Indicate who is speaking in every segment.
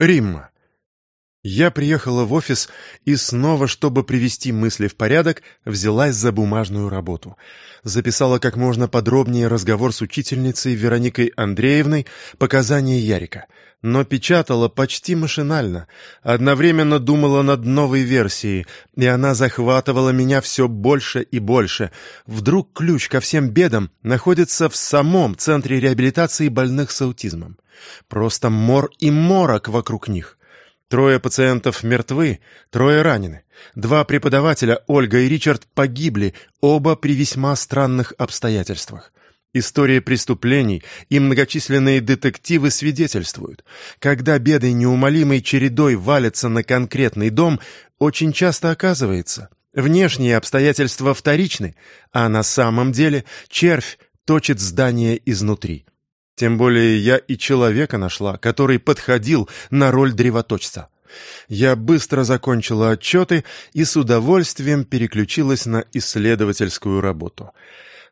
Speaker 1: Римма. Я приехала в офис и снова, чтобы привести мысли в порядок, взялась за бумажную работу. Записала как можно подробнее разговор с учительницей Вероникой Андреевной, показания Ярика. Но печатала почти машинально. Одновременно думала над новой версией, и она захватывала меня все больше и больше. Вдруг ключ ко всем бедам находится в самом центре реабилитации больных с аутизмом. Просто мор и морок вокруг них. Трое пациентов мертвы, трое ранены. Два преподавателя, Ольга и Ричард, погибли, оба при весьма странных обстоятельствах. История преступлений и многочисленные детективы свидетельствуют. Когда беды неумолимой чередой валятся на конкретный дом, очень часто оказывается, внешние обстоятельства вторичны, а на самом деле червь точит здание изнутри. Тем более я и человека нашла, который подходил на роль древоточца. Я быстро закончила отчеты и с удовольствием переключилась на исследовательскую работу.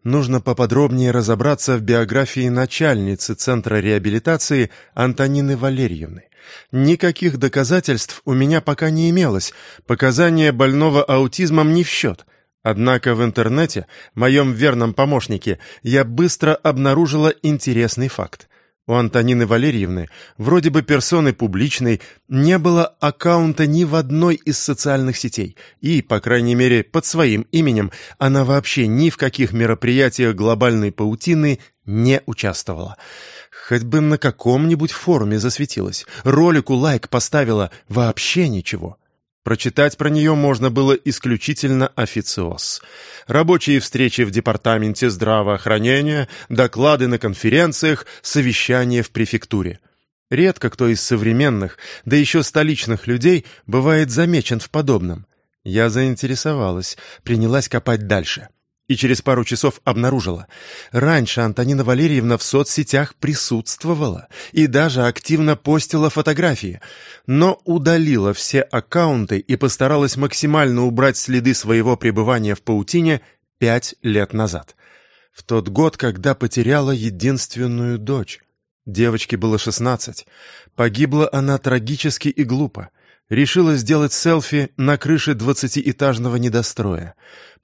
Speaker 1: Нужно поподробнее разобраться в биографии начальницы Центра реабилитации Антонины Валерьевны. Никаких доказательств у меня пока не имелось, показания больного аутизмом не в счет — Однако в интернете, моем верном помощнике, я быстро обнаружила интересный факт. У Антонины Валерьевны, вроде бы персоны публичной, не было аккаунта ни в одной из социальных сетей, и, по крайней мере, под своим именем, она вообще ни в каких мероприятиях глобальной паутины не участвовала. Хоть бы на каком-нибудь форуме засветилась, ролику лайк поставила, вообще ничего. Прочитать про нее можно было исключительно официоз. Рабочие встречи в департаменте здравоохранения, доклады на конференциях, совещания в префектуре. Редко кто из современных, да еще столичных людей, бывает замечен в подобном. Я заинтересовалась, принялась копать дальше и через пару часов обнаружила. Раньше Антонина Валерьевна в соцсетях присутствовала и даже активно постила фотографии, но удалила все аккаунты и постаралась максимально убрать следы своего пребывания в паутине пять лет назад. В тот год, когда потеряла единственную дочь. Девочке было шестнадцать. Погибла она трагически и глупо. Решила сделать селфи на крыше двадцатиэтажного недостроя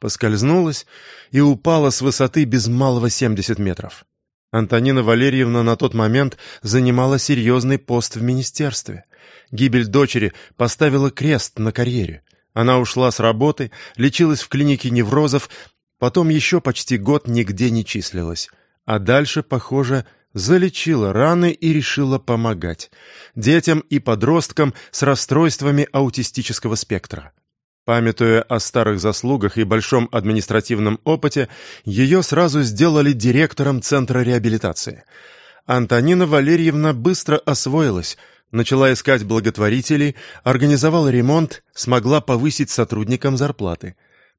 Speaker 1: поскользнулась и упала с высоты без малого 70 метров. Антонина Валерьевна на тот момент занимала серьезный пост в министерстве. Гибель дочери поставила крест на карьере. Она ушла с работы, лечилась в клинике неврозов, потом еще почти год нигде не числилась. А дальше, похоже, залечила раны и решила помогать детям и подросткам с расстройствами аутистического спектра. Памятуя о старых заслугах и большом административном опыте, ее сразу сделали директором Центра реабилитации. Антонина Валерьевна быстро освоилась, начала искать благотворителей, организовала ремонт, смогла повысить сотрудникам зарплаты.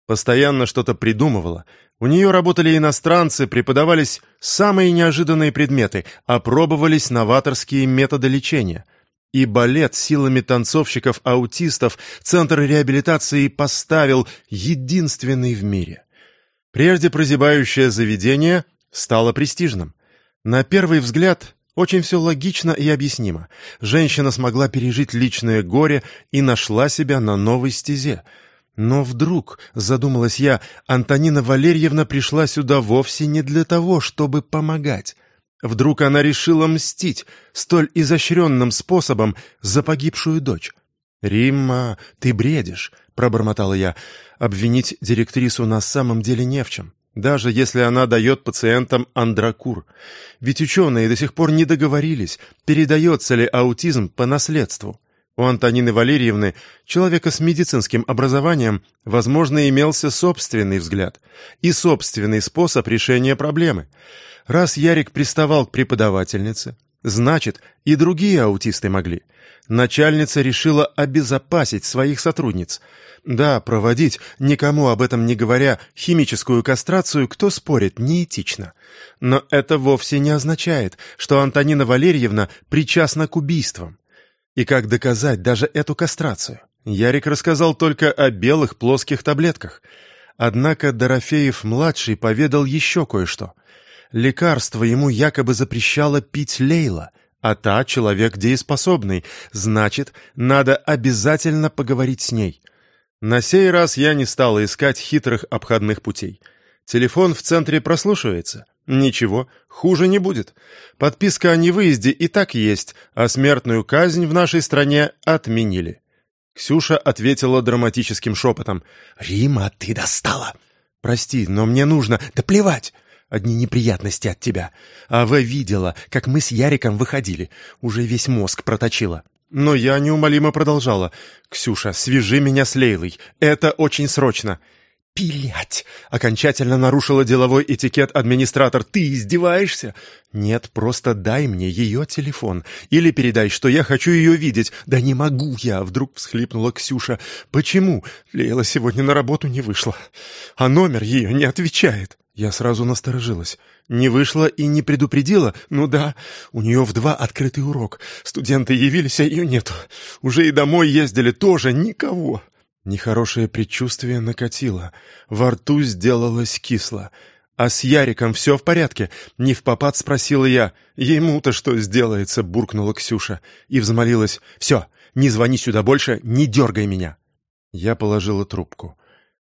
Speaker 1: Постоянно что-то придумывала. У нее работали иностранцы, преподавались самые неожиданные предметы, опробовались новаторские методы лечения — и балет силами танцовщиков-аутистов Центр реабилитации поставил единственный в мире. Прежде прозябающее заведение стало престижным. На первый взгляд очень все логично и объяснимо. Женщина смогла пережить личное горе и нашла себя на новой стезе. Но вдруг, задумалась я, Антонина Валерьевна пришла сюда вовсе не для того, чтобы помогать. Вдруг она решила мстить столь изощренным способом за погибшую дочь. «Римма, ты бредишь», — пробормотала я. «Обвинить директрису на самом деле не в чем, даже если она дает пациентам андракур. Ведь ученые до сих пор не договорились, передается ли аутизм по наследству. У Антонины Валерьевны, человека с медицинским образованием, возможно, имелся собственный взгляд и собственный способ решения проблемы. Раз Ярик приставал к преподавательнице, значит, и другие аутисты могли. Начальница решила обезопасить своих сотрудниц. Да, проводить, никому об этом не говоря, химическую кастрацию, кто спорит, неэтично. Но это вовсе не означает, что Антонина Валерьевна причастна к убийствам. И как доказать даже эту кастрацию? Ярик рассказал только о белых плоских таблетках. Однако Дорофеев-младший поведал еще кое-что — Лекарство ему якобы запрещала пить Лейла, а та человек дееспособный, значит, надо обязательно поговорить с ней. На сей раз я не стала искать хитрых обходных путей. Телефон в центре прослушивается. Ничего, хуже не будет. Подписка о невыезде и так есть, а смертную казнь в нашей стране отменили. Ксюша ответила драматическим шепотом. «Рима, ты достала!» «Прости, но мне нужно...» «Да плевать!» Одни неприятности от тебя. А вы видела, как мы с Яриком выходили. Уже весь мозг проточила. Но я неумолимо продолжала. «Ксюша, свяжи меня с Лейлой. Это очень срочно». «Пилять!» — окончательно нарушила деловой этикет администратор. «Ты издеваешься?» «Нет, просто дай мне ее телефон. Или передай, что я хочу ее видеть». «Да не могу я!» — вдруг всхлипнула Ксюша. «Почему?» Лейла сегодня на работу не вышла. А номер ее не отвечает. Я сразу насторожилась. Не вышла и не предупредила? Ну да, у нее в два открытый урок. Студенты явились, а ее нету. Уже и домой ездили, тоже никого. Нехорошее предчувствие накатило. Во рту сделалось кисло. «А с Яриком все в порядке?» Не в попад спросила я. «Ему-то что сделается?» — буркнула Ксюша. И взмолилась. «Все, не звони сюда больше, не дергай меня!» Я положила трубку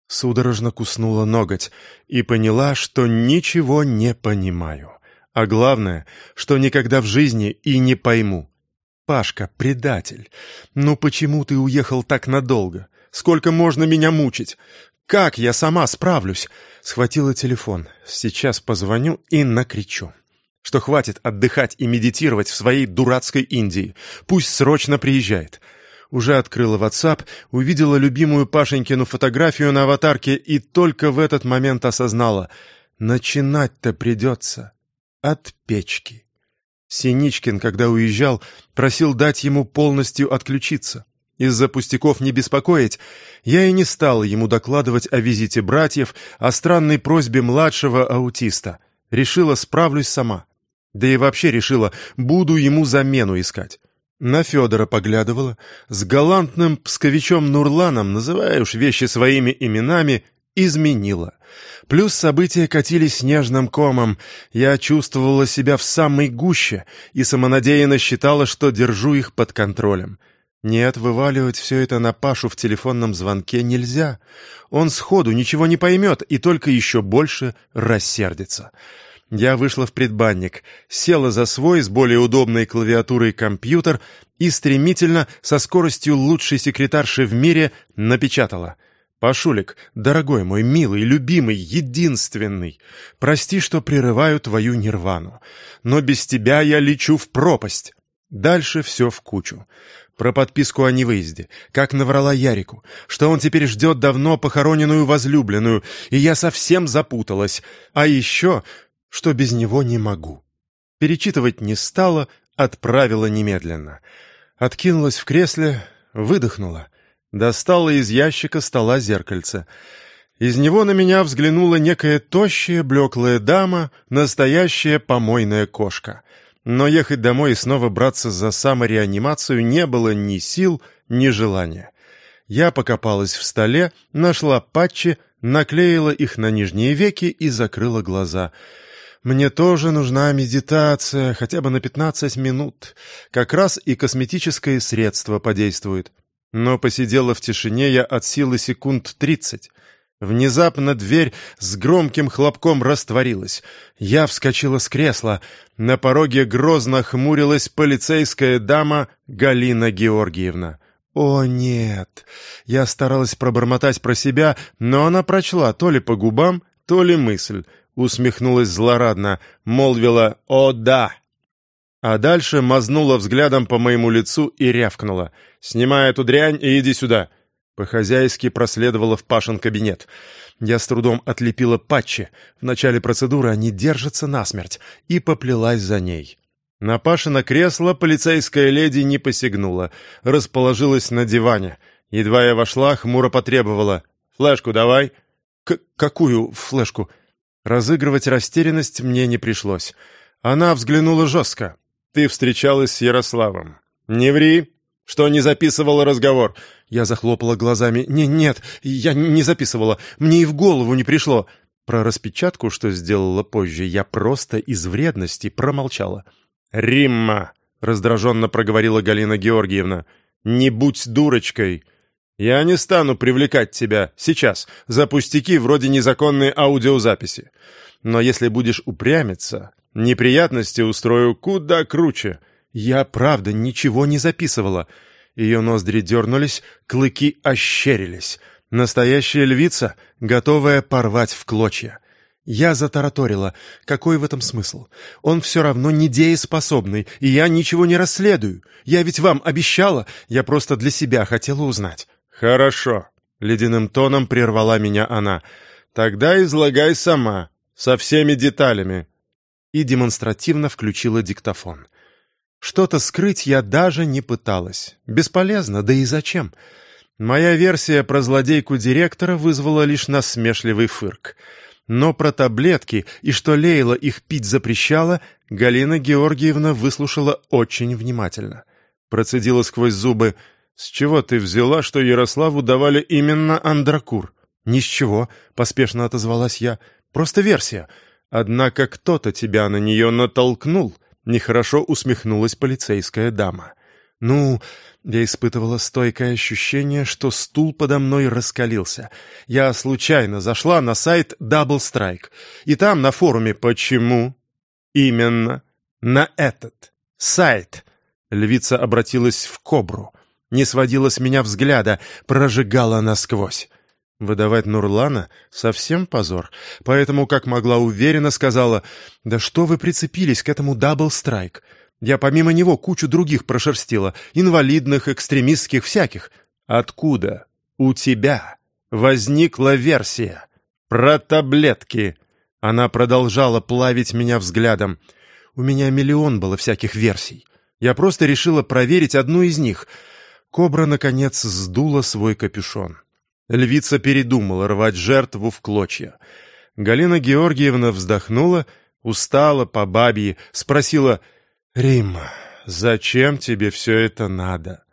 Speaker 1: судорожно куснула ноготь и поняла, что ничего не понимаю. А главное, что никогда в жизни и не пойму. «Пашка, предатель, ну почему ты уехал так надолго? Сколько можно меня мучить? Как я сама справлюсь?» Схватила телефон. «Сейчас позвоню и накричу» что хватит отдыхать и медитировать в своей дурацкой Индии. Пусть срочно приезжает уже открыла WhatsApp, увидела любимую Пашенькину фотографию на аватарке и только в этот момент осознала — начинать-то придется от печки. Синичкин, когда уезжал, просил дать ему полностью отключиться. Из-за пустяков не беспокоить, я и не стал ему докладывать о визите братьев, о странной просьбе младшего аутиста. Решила, справлюсь сама. Да и вообще решила, буду ему замену искать. На Федора поглядывала, с галантным псковичом Нурланом, называя вещи своими именами, изменила. Плюс события катились снежным комом, я чувствовала себя в самой гуще и самонадеянно считала, что держу их под контролем. Нет, вываливать все это на Пашу в телефонном звонке нельзя. Он сходу ничего не поймет и только еще больше рассердится. Я вышла в предбанник, села за свой с более удобной клавиатурой компьютер и стремительно, со скоростью лучшей секретарши в мире, напечатала. «Пашулик, дорогой мой, милый, любимый, единственный, прости, что прерываю твою нирвану, но без тебя я лечу в пропасть». Дальше все в кучу. Про подписку о невыезде, как наврала Ярику, что он теперь ждет давно похороненную возлюбленную, и я совсем запуталась. А еще, что без него не могу. Перечитывать не стала, отправила немедленно. Откинулась в кресле, выдохнула. Достала из ящика стола зеркальце. Из него на меня взглянула некая тощая, блеклая дама, настоящая помойная кошка. Но ехать домой и снова браться за самореанимацию не было ни сил, ни желания. Я покопалась в столе, нашла патчи, наклеила их на нижние веки и закрыла глаза — мне тоже нужна медитация, хотя бы на 15 минут. Как раз и косметическое средство подействует. Но посидела в тишине я от силы секунд 30. Внезапно дверь с громким хлопком растворилась. Я вскочила с кресла. На пороге грозно хмурилась полицейская дама Галина Георгиевна. «О, нет!» Я старалась пробормотать про себя, но она прочла то ли по губам, то ли мысль усмехнулась злорадно, молвила «О, да!» А дальше мазнула взглядом по моему лицу и рявкнула. «Снимай эту дрянь и иди сюда!» По-хозяйски проследовала в Пашин кабинет. Я с трудом отлепила патчи. В начале процедуры они держатся насмерть. И поплелась за ней. На Пашино кресло полицейская леди не посягнула. Расположилась на диване. Едва я вошла, хмуро потребовала. «Флешку давай». К «Какую флешку?» Разыгрывать растерянность мне не пришлось. Она взглянула жестко. «Ты встречалась с Ярославом. Не ври, что не записывала разговор». Я захлопала глазами. «Не, нет, я не записывала. Мне и в голову не пришло». Про распечатку, что сделала позже, я просто из вредности промолчала. «Римма!» — раздраженно проговорила Галина Георгиевна. «Не будь дурочкой. Я не стану привлекать тебя сейчас за пустяки вроде незаконной аудиозаписи. Но если будешь упрямиться, неприятности устрою куда круче. Я, правда, ничего не записывала». Ее ноздри дернулись, клыки ощерились. Настоящая львица, готовая порвать в клочья. Я затараторила. Какой в этом смысл? Он все равно недееспособный, и я ничего не расследую. Я ведь вам обещала, я просто для себя хотела узнать. Хорошо. Ледяным тоном прервала меня она. Тогда излагай сама, со всеми деталями. И демонстративно включила диктофон. Что-то скрыть я даже не пыталась. Бесполезно, да и зачем? Моя версия про злодейку директора вызвала лишь насмешливый фырк. Но про таблетки и что Лейла их пить запрещала, Галина Георгиевна выслушала очень внимательно. Процедила сквозь зубы. «С чего ты взяла, что Ярославу давали именно андракур?» «Ни с чего», — поспешно отозвалась я. «Просто версия. Однако кто-то тебя на нее натолкнул», — нехорошо усмехнулась полицейская дама. «Ну, я испытывала стойкое ощущение, что стул подо мной раскалился. Я случайно зашла на сайт Double Strike, и там на форуме «Почему?» «Именно на этот сайт!» Львица обратилась в кобру, не сводила с меня взгляда, прожигала насквозь. Выдавать Нурлана — совсем позор, поэтому, как могла уверенно, сказала, «Да что вы прицепились к этому Strike?» Я помимо него кучу других прошерстила, инвалидных, экстремистских, всяких. Откуда у тебя возникла версия про таблетки? Она продолжала плавить меня взглядом. У меня миллион было всяких версий. Я просто решила проверить одну из них. Кобра, наконец, сдула свой капюшон. Львица передумала рвать жертву в клочья. Галина Георгиевна вздохнула, устала по бабье, спросила — «Римма, зачем тебе все это надо?»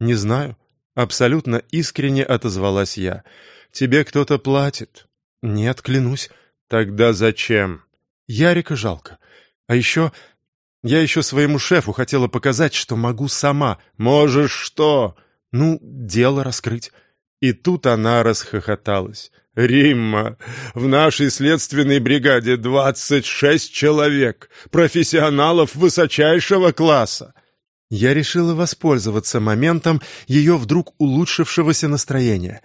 Speaker 1: «Не знаю». Абсолютно искренне отозвалась я. «Тебе кто-то платит?» «Нет, клянусь». «Тогда зачем?» «Ярика жалко. А еще... Я еще своему шефу хотела показать, что могу сама. Можешь что?» «Ну, дело раскрыть». И тут она расхохоталась. «Римма, в нашей следственной бригаде двадцать шесть человек, профессионалов высочайшего класса!» Я решила воспользоваться моментом ее вдруг улучшившегося настроения.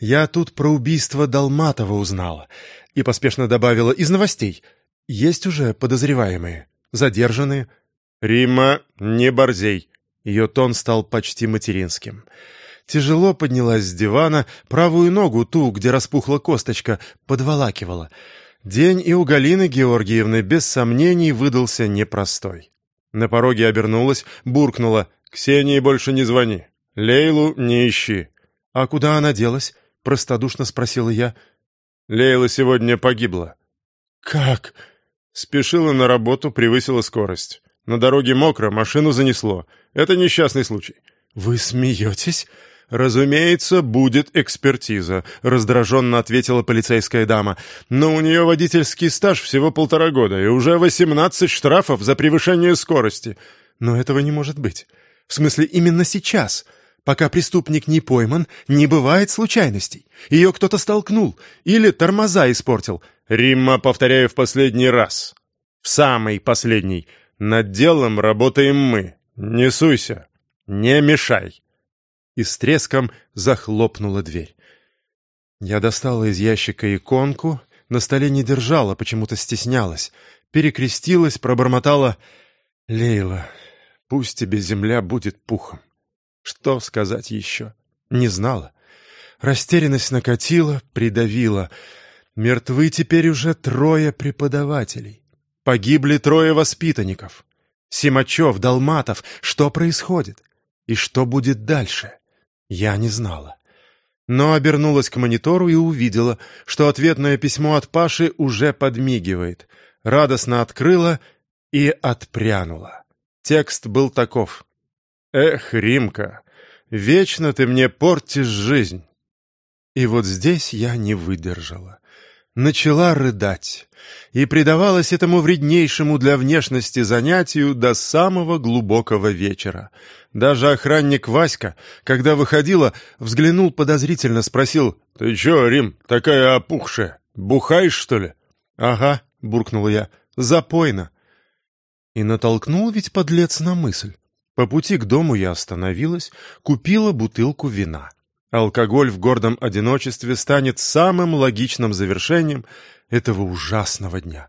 Speaker 1: Я тут про убийство Долматова узнала и поспешно добавила из новостей. Есть уже подозреваемые, задержанные. «Римма, не борзей!» Ее тон стал почти материнским. Тяжело поднялась с дивана, правую ногу, ту, где распухла косточка, подволакивала. День и у Галины Георгиевны без сомнений выдался непростой. На пороге обернулась, буркнула «Ксении больше не звони, Лейлу не ищи». «А куда она делась?» — простодушно спросила я. «Лейла сегодня погибла». «Как?» Спешила на работу, превысила скорость. На дороге мокро, машину занесло. Это несчастный случай. «Вы смеетесь?» «Разумеется, будет экспертиза», — раздраженно ответила полицейская дама. «Но у нее водительский стаж всего полтора года и уже восемнадцать штрафов за превышение скорости». «Но этого не может быть. В смысле, именно сейчас. Пока преступник не пойман, не бывает случайностей. Ее кто-то столкнул или тормоза испортил». «Римма, повторяю в последний раз. В самый последний. Над делом работаем мы. Не суйся. Не мешай» и с треском захлопнула дверь. Я достала из ящика иконку, на столе не держала, почему-то стеснялась, перекрестилась, пробормотала «Лейла, пусть тебе земля будет пухом». Что сказать еще? Не знала. Растерянность накатила, придавила. Мертвы теперь уже трое преподавателей. Погибли трое воспитанников. Симачев, Долматов. Что происходит? И что будет дальше? Я не знала. Но обернулась к монитору и увидела, что ответное письмо от Паши уже подмигивает. Радостно открыла и отпрянула. Текст был таков. «Эх, Римка, вечно ты мне портишь жизнь». И вот здесь я не выдержала. Начала рыдать и предавалась этому вреднейшему для внешности занятию до самого глубокого вечера. Даже охранник Васька, когда выходила, взглянул подозрительно, спросил, «Ты чё, Рим, такая опухшая? Бухаешь, что ли?» «Ага», — буркнул я, — «запойно». И натолкнул ведь подлец на мысль. По пути к дому я остановилась, купила бутылку вина. Алкоголь в гордом одиночестве станет самым логичным завершением этого ужасного дня.